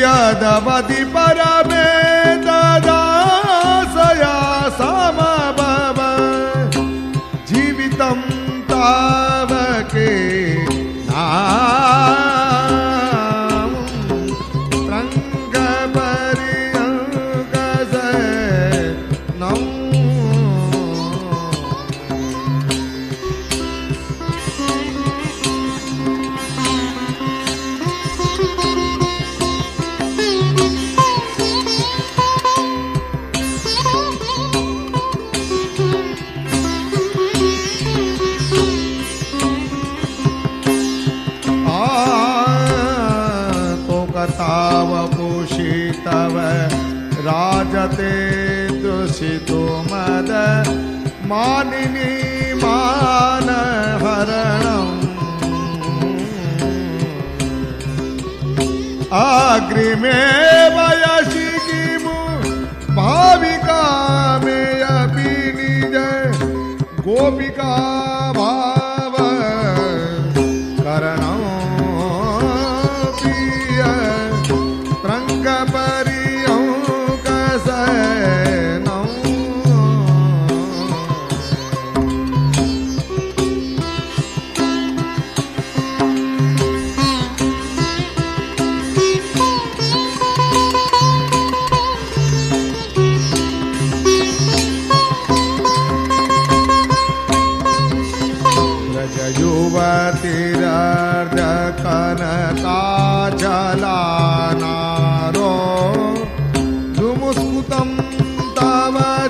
यदवति परमे मानिनी मानहरणम्। अग्रिमे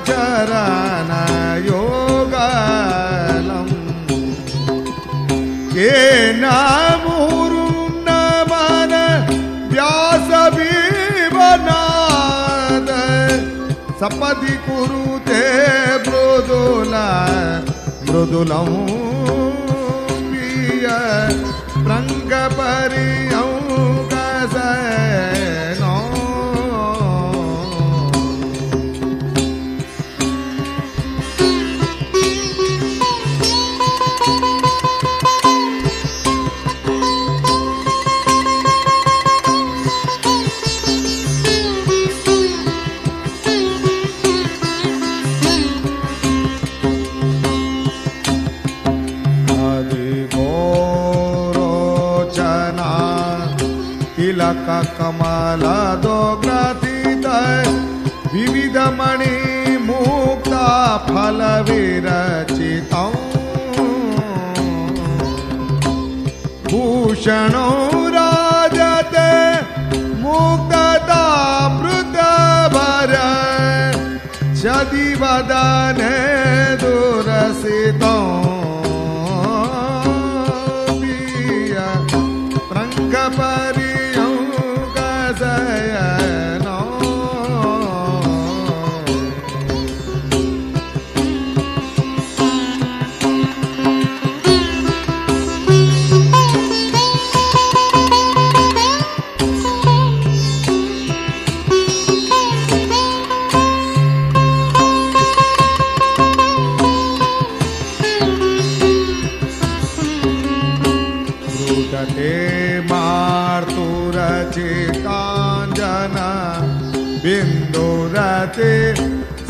चरणयोगलं केनामुरुन्नमन व्यासबीवनाद सपदि कुरुते मृदुल मृदुलं प्रिय रङ्गपरि दाने दूरस् चिताञ्जन बिन्दुरति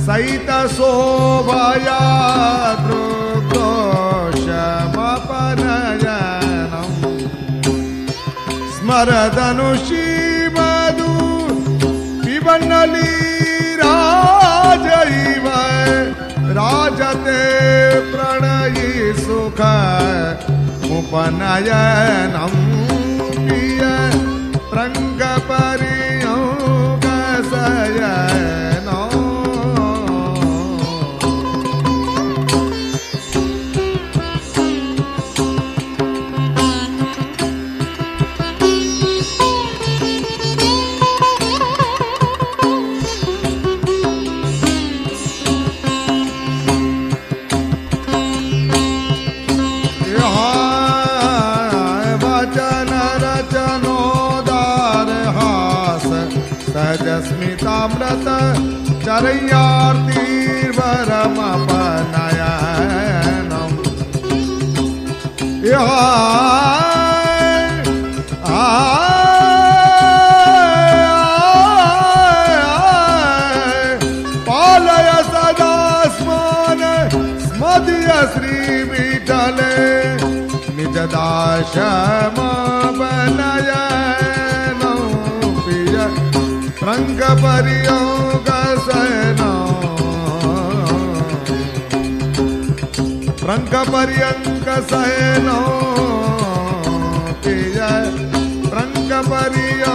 सहितशोभया दृग्दोषमपनयनं स्मरदनुषीमधु पिबण्डलीराजैव राजते प्रणयि सुख उपनयनम्। Rangapariyankasayana Piyaya Rangapariyankasayana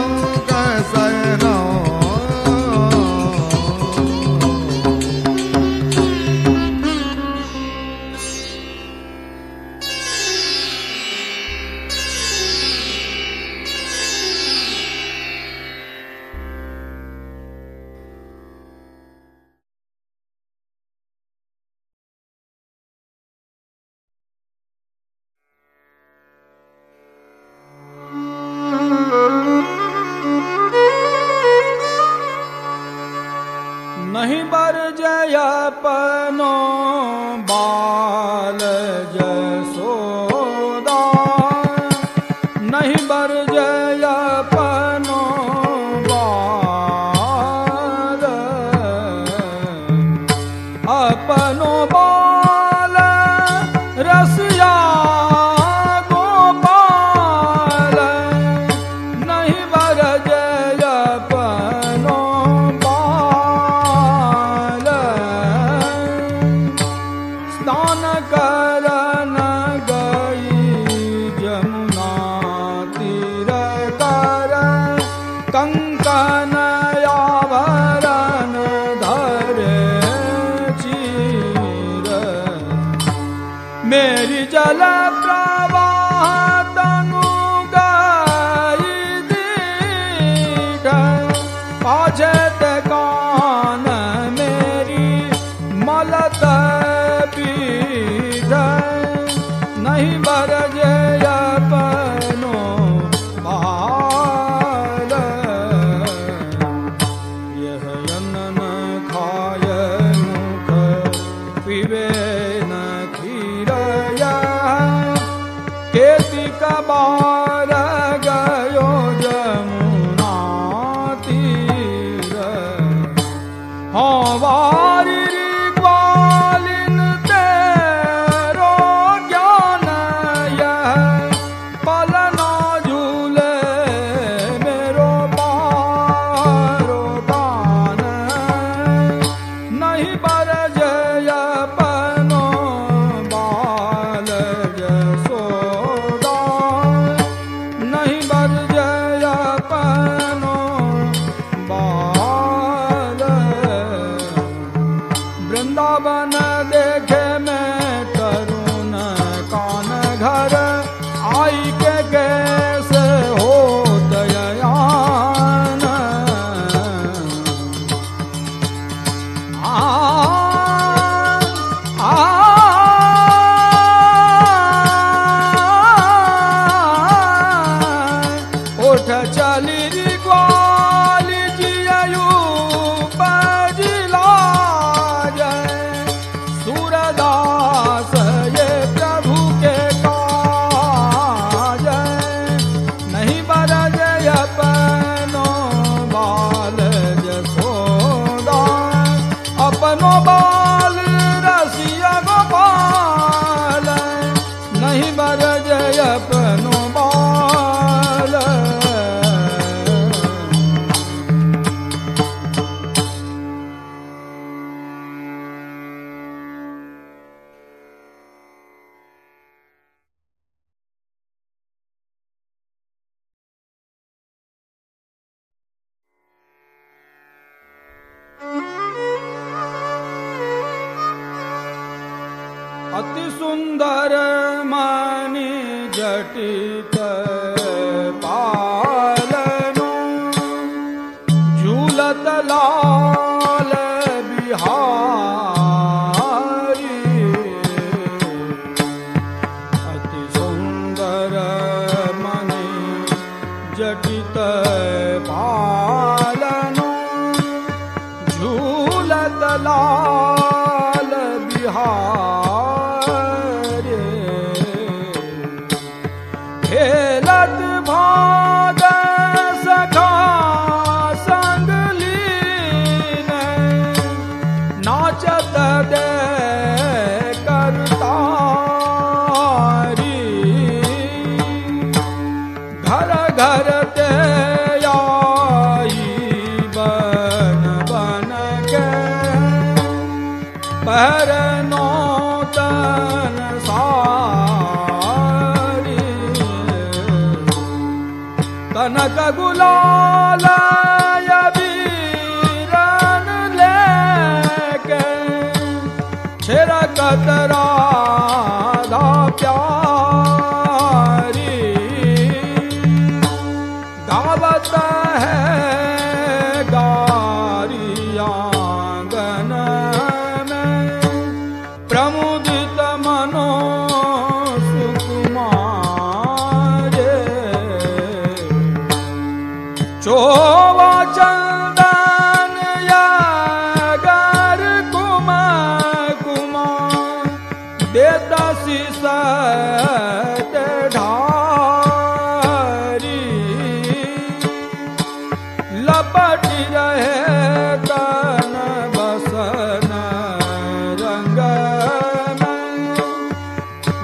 varir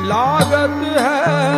लागत है।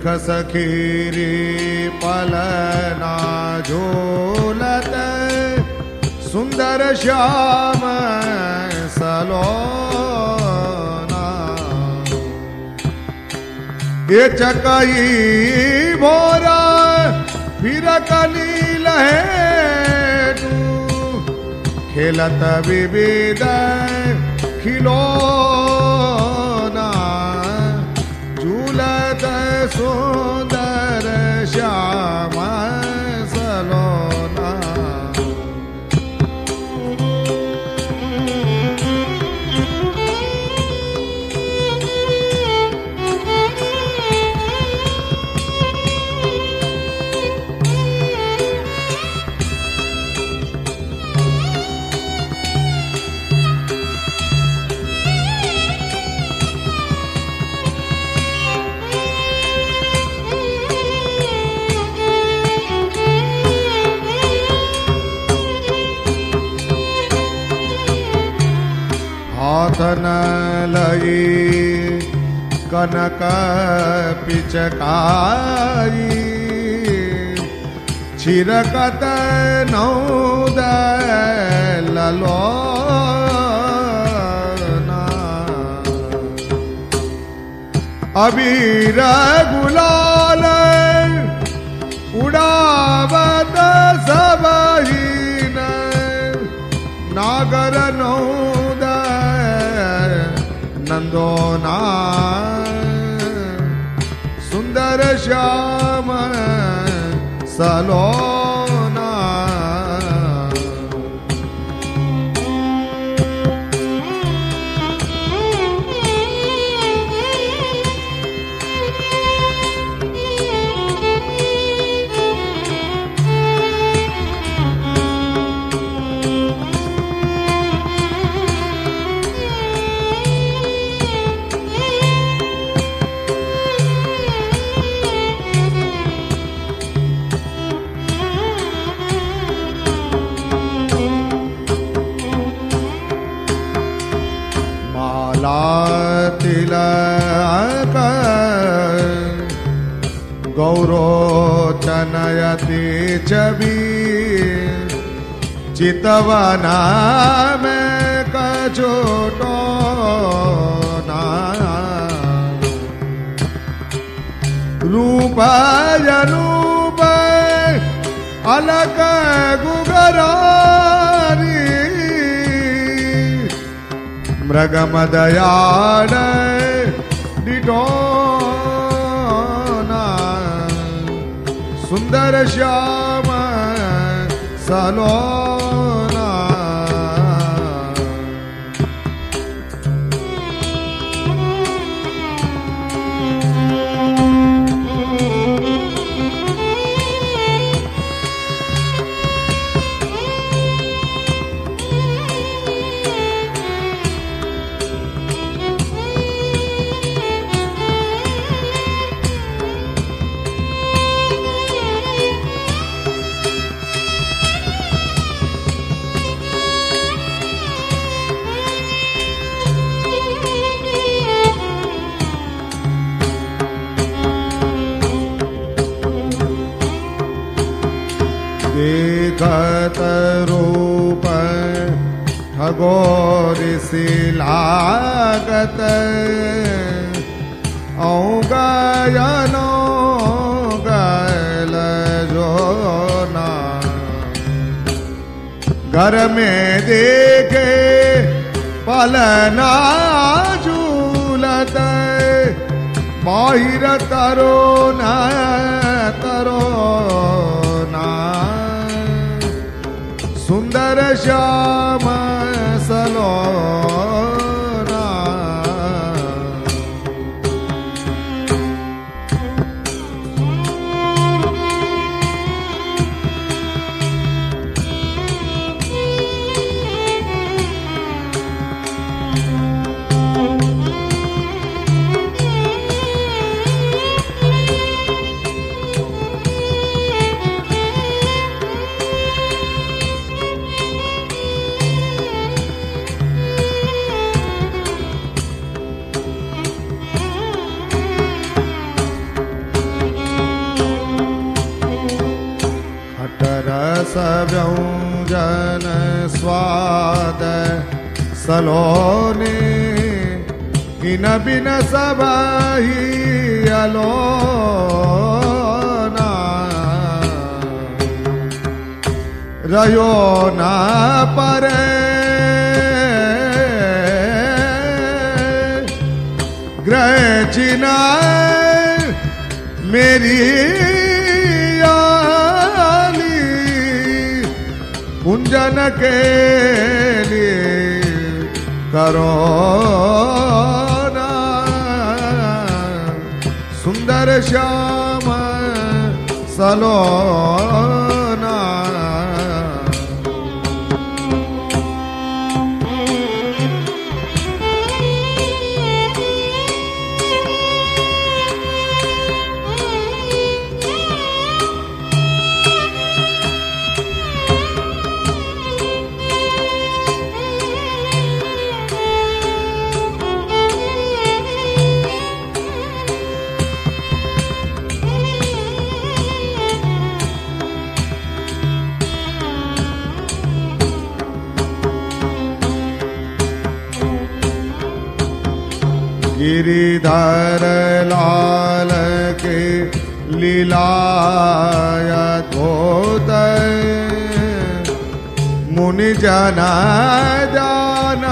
तीर्थ सखीरी पलना झोलत। सुंदर श्याम सलो ये चकई भोरा, फिर कली लहे खेलत विविध खिलो हाथ न लई कनक पिचकारी छिरकत नौद ललोना अबीर गुलाल नंदोना सुंदर श्याम सलोना गौरोचनयति चबी चितवना में कचोटो ना रूप अलग गुगरारी। मृगमदयाड डिटोना सुंदर श्याम सलोना ठगोरिसी लागत औ गयनो गल जो ना घर में देखे पलना झूलत। बाहिर तरो न तरो ना। सुंदर श्याम सलोना व्यञ्जन स्वाद सलोने इन बिन सब ही अलोना रयो ना परे। ग्रह चिना मेरी आली, कुंजन के लिए। करो ना सुंदर श्याम सलोना गिरिधर लाल के लीलाय धोत मुनि जन जान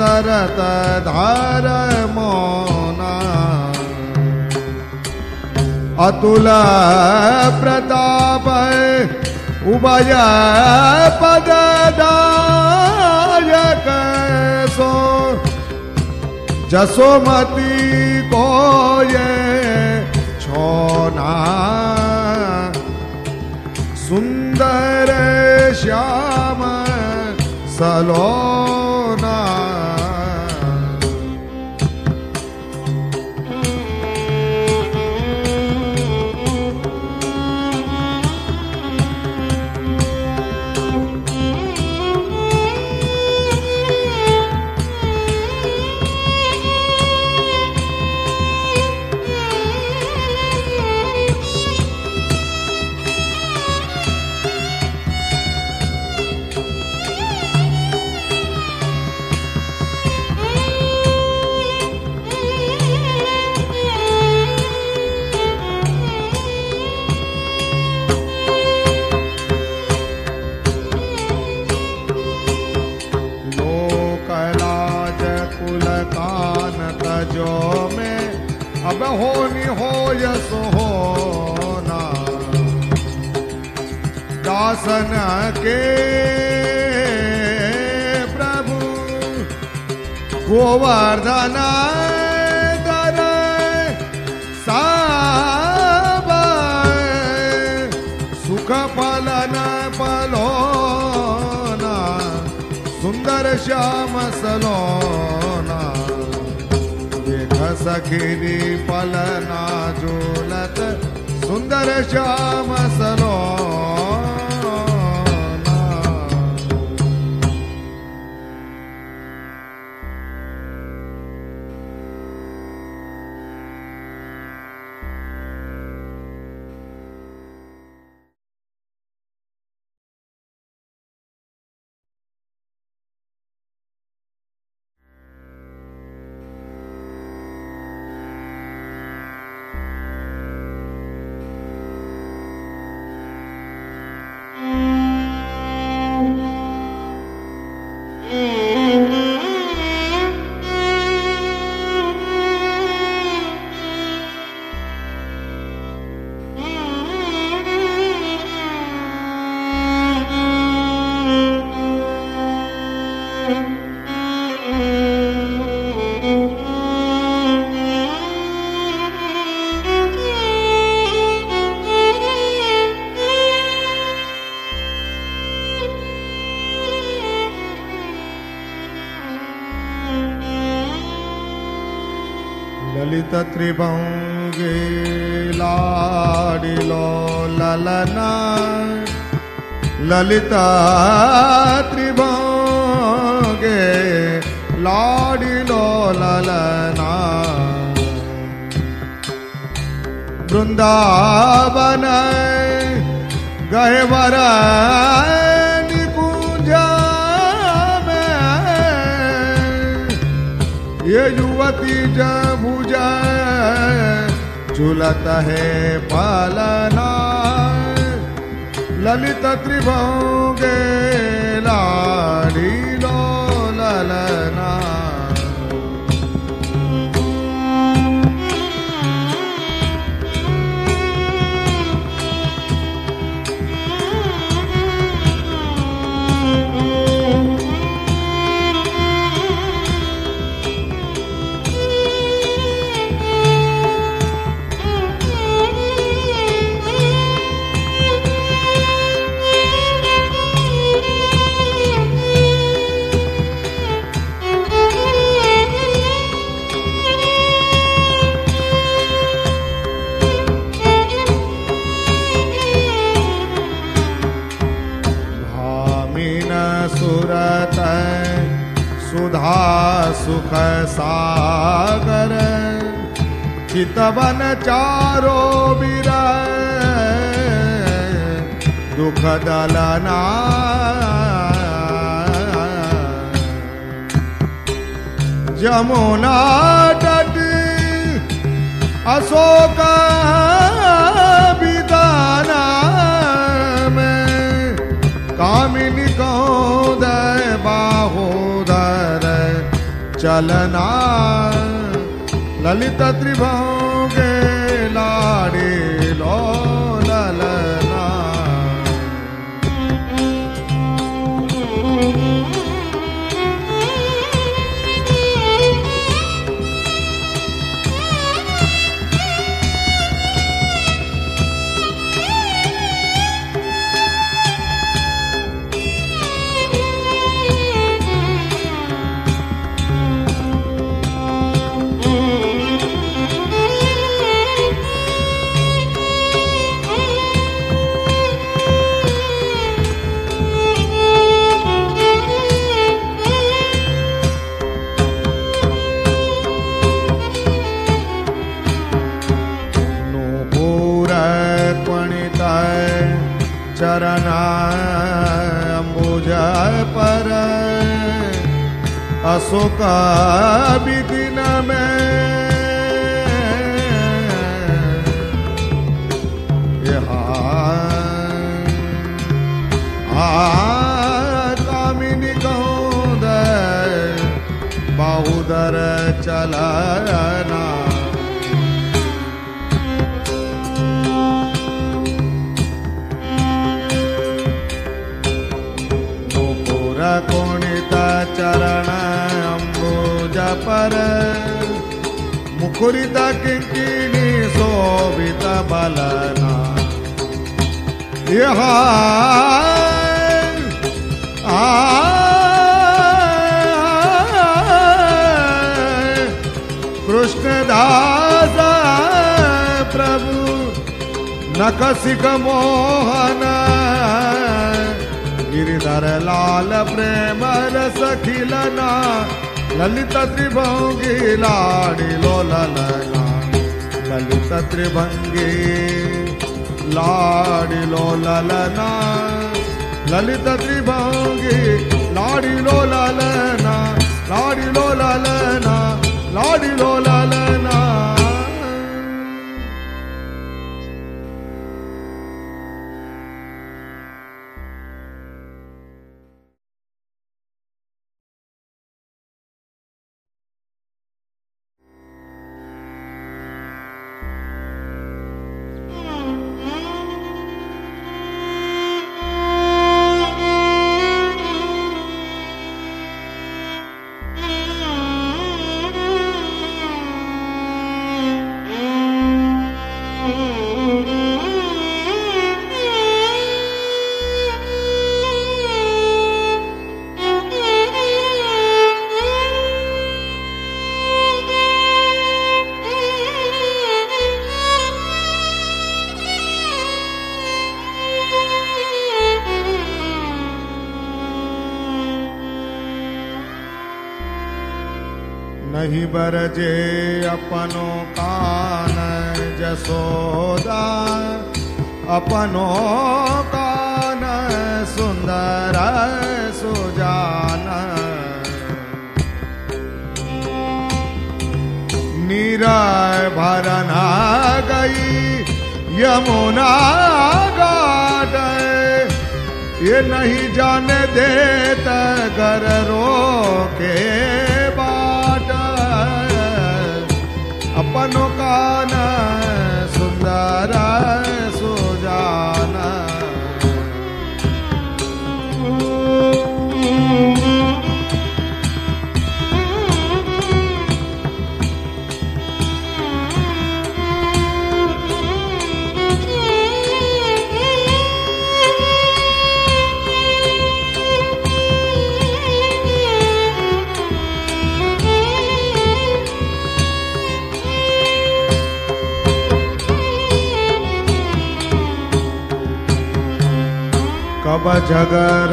दरत धर मोना। अतुल प्रताप उभय पद दायक सो। जसोमती ये छोना। सुंदर श्याम सलोना दासन के प्रभु, गोवर्धन सुख फलन पलोना सुंदर श्याम सलोना। देख सखिनी पलना झूलत सुंदर श्याम सलोना। त्रिभंगे लाडिलो ललना। ललिता त्रिभंगे लाडिलो ललना। वृंदावन गए वर ये युवती भुज झूलत है पालना। ललित त्रिभंगे लाड़ी लो ललना। चारो बिर दुख दलना। जमुना तट अशोक विदाना में। कामिनी कौदय बाहोदर चलना। ललित त्रिभंगे चरण अंबुज पर अशोक पर। मुकुरित किंकिणी शोभित बलना। यहाँ कृष्णदास प्रभु नकसिक मोहन। गिरिधर लाल प्रेम रस खिलना। ललित त्रिभंगी लाड़ी लोलना ललित त्रिभंगी लाड़ी लोलना ललित त्रिभंगी लाड़ी लोलना लाड़ी लोलना लाड़ी लोलना नहीं बरजे अपनो कान जसोदा। अपनो कान सुंदर सुजान। क्षीर भरना गई, यमुना घाट ये नहीं जाने देता कर रोके। अपनों का न सुंदर सुजाना कब जगर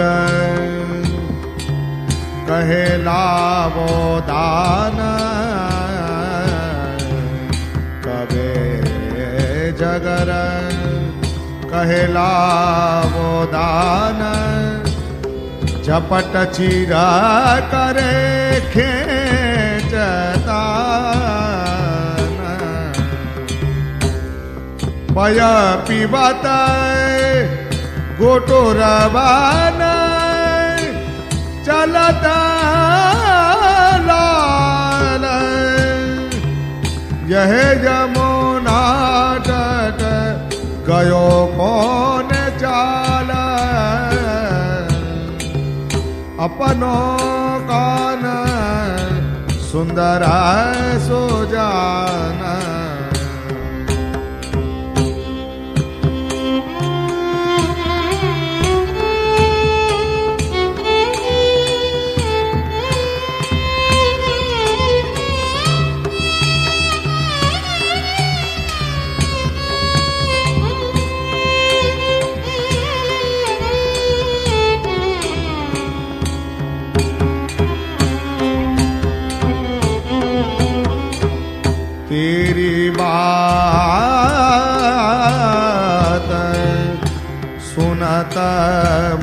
कहे लावो दान, कबे जगर कहे लावो दान झपट चीरा करे खेचता पय पिबत गोटो रवान चलत यह जमुना तट गयो कौन चाल। अपनों कान सुंदर सो जाना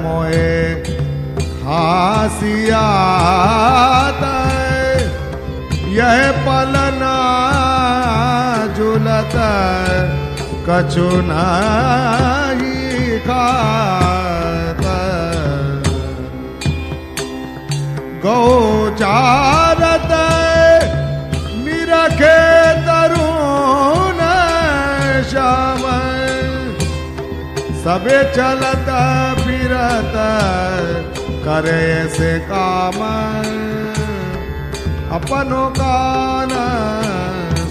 मोए। हासियात यह पलना झुलत कछु नहीं गौचारत निरखे सबे चलत फिरत करे से काम। अपनो कान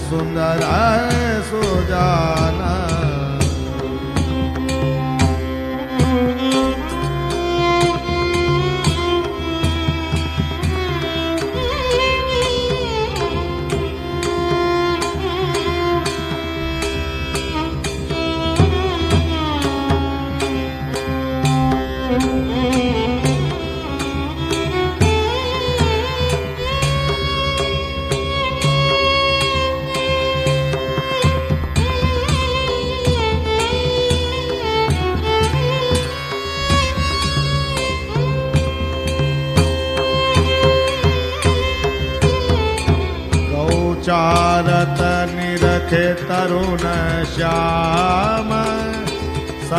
सुंदर है गौचारत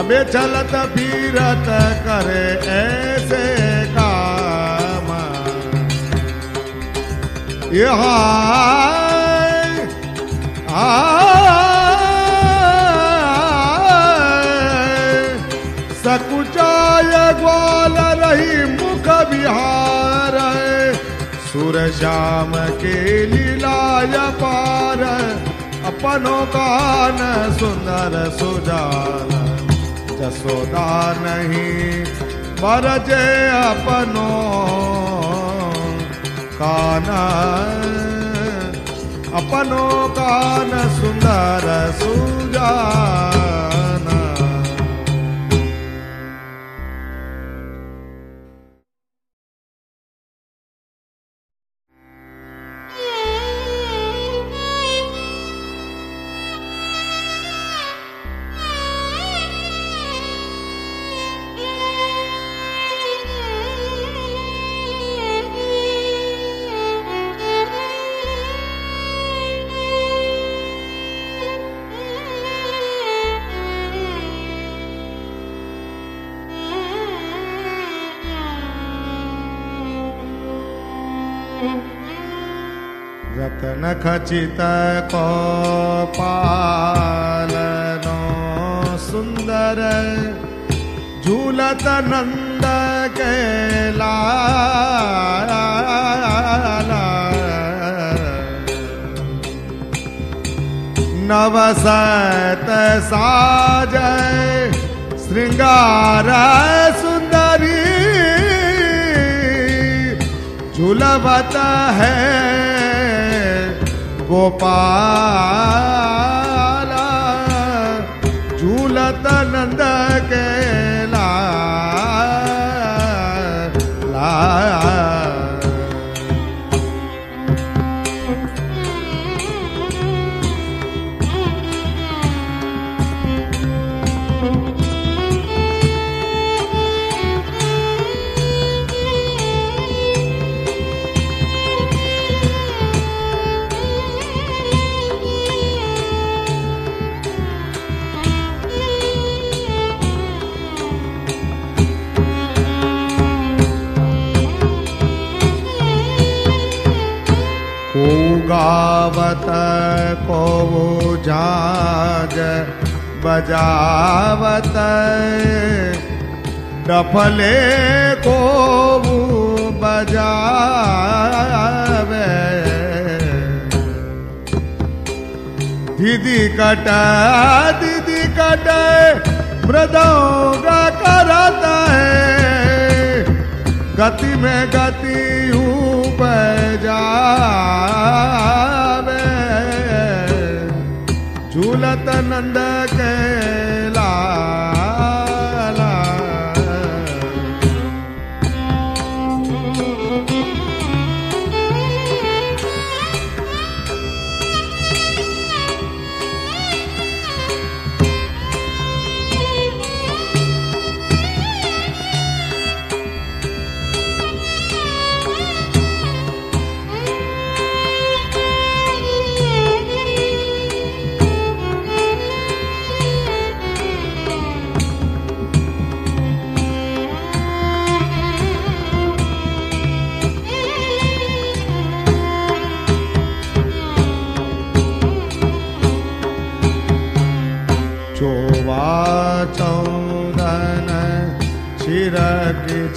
सबे चलत फिरत करे ऐसे काम। सकुचाय ग्वाल रही मुख बिहार सुर श्याम के लीलाय पार। अपनो कान सुंदर सुजान। जसोदा नहीं बरजे अपनो कान अपनो कान सुंदर सुजाना रतन खचित को पालनो सुंदर झूलत नंद के लाला नवसत साजय श्रृंगार सुंदरी झूलवत है गोपाल झूलत नंद के ला ला गावत को झाज बजावत। डफले को बजावे। दीदी कट दीदी कट, मृदंग करता है। गति में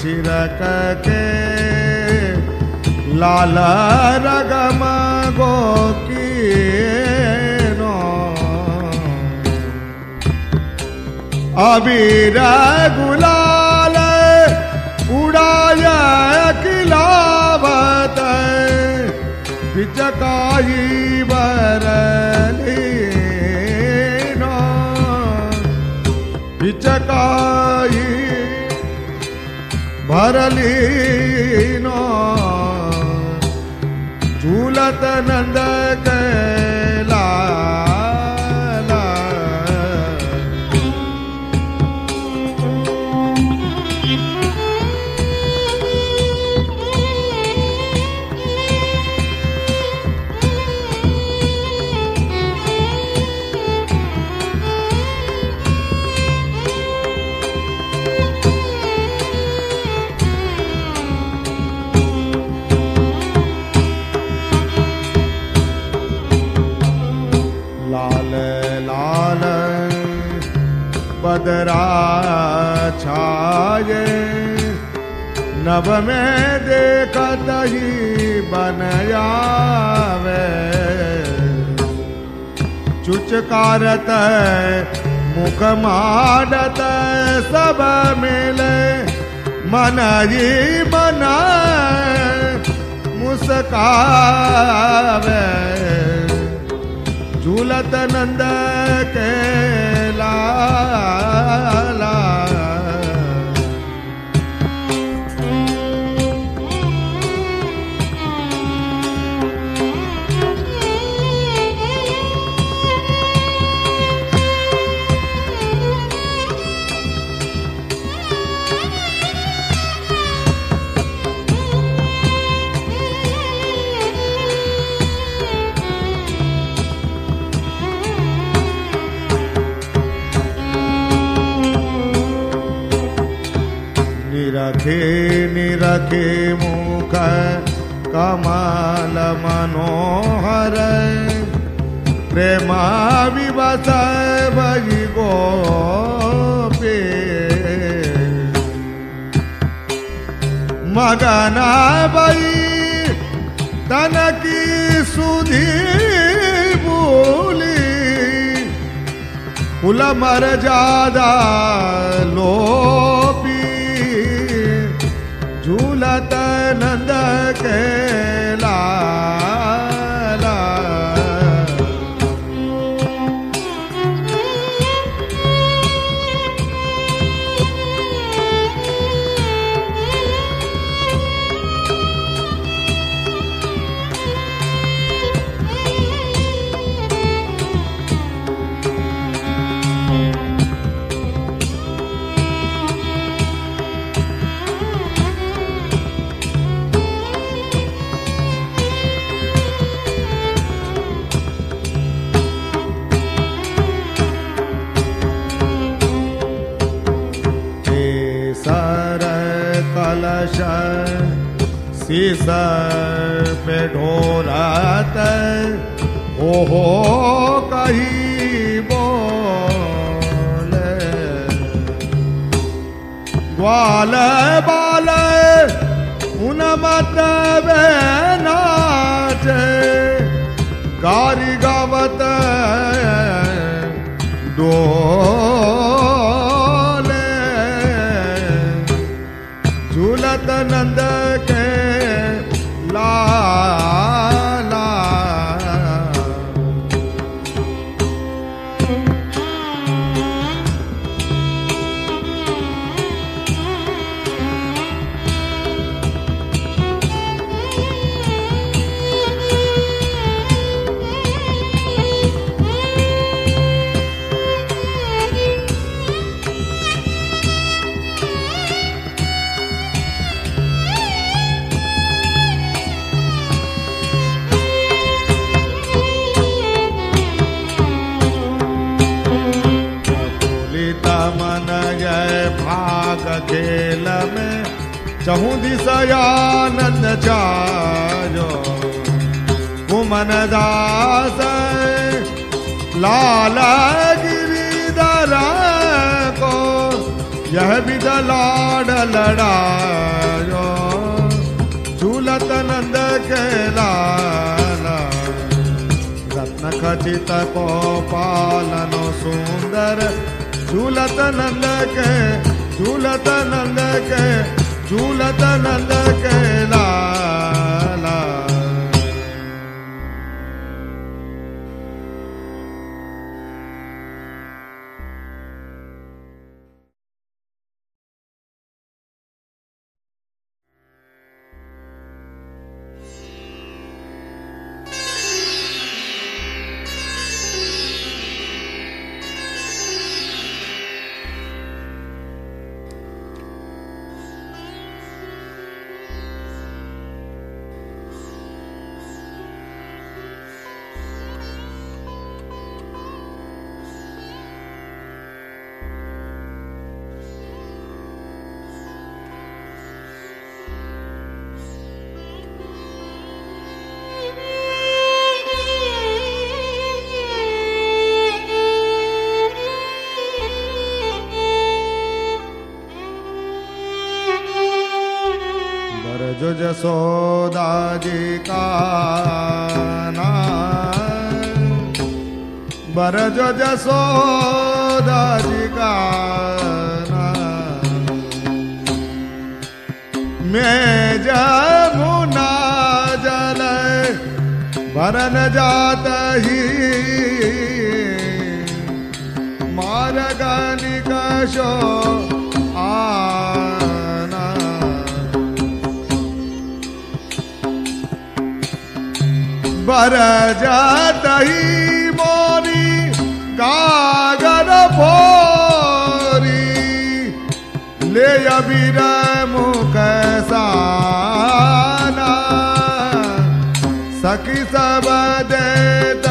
छिरक लाल रगम गो अबीर गुलाल उड़ाय किलावत बिचकाई बरली बिचकाई भरली नो झूलत नभ में देखत ही बनयावे। चुचकारत मुख माडत सब मिले मन ही मना मुस्कावे। झूलत नंद के लाला निरखे निरखे मुख कमल मनोहर। प्रेमा विवस भई गोपी। मगना बई तन की सुधी बोली। कुल मर जादा लोपी झूलत नंद के लाला शीस पे ढोरत हो हो कही बोले। ग्वाल बाल उन मत नाचे गारी गावत बोलिता मन जय भाग खेल में, चहु दिशयानंद जायो। कुमन दास, लाल गिरिधर को, यह विध लाड लड़ायो। झूलत नंद के लाला, रत्न खचित को पालनो सुंदर झूलत नन्दक झूल नन्दके झूलता नन्द केला जसोदा जी का मैं जमुना जल भरन जात ही। आना। बर जात ही भोरी ले अबीर मुख साना सखी सब देत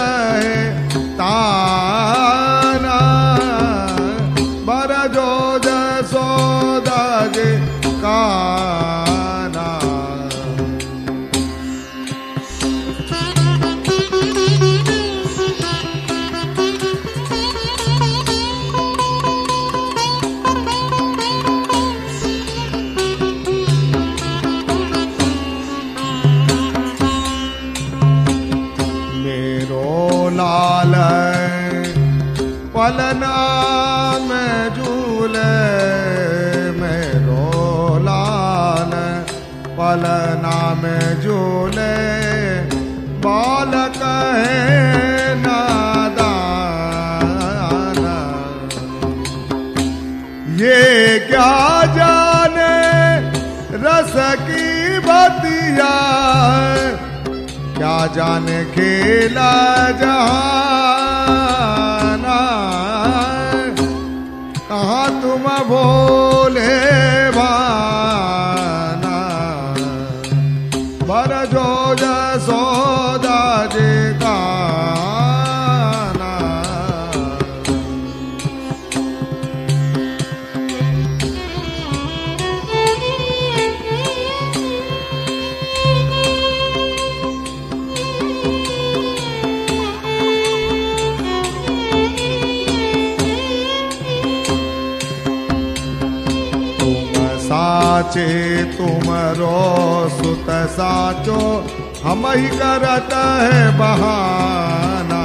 जाने खेला जहाना साचे तुम रो सुत साचो। हम ही करत है बहाना।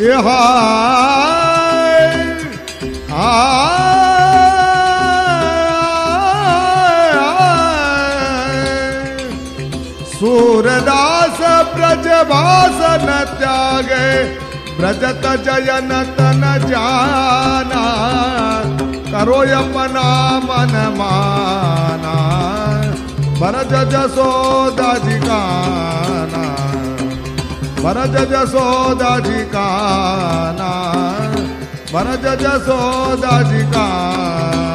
ये हाय हाय। सूरदास ब्रजवास न त्यागे, ब्रजत जयन तन जाना। करो अपना मन माना भरज जसोदा जी गाना भरज जसोदा जी गाना भरज जसोदा जी गाना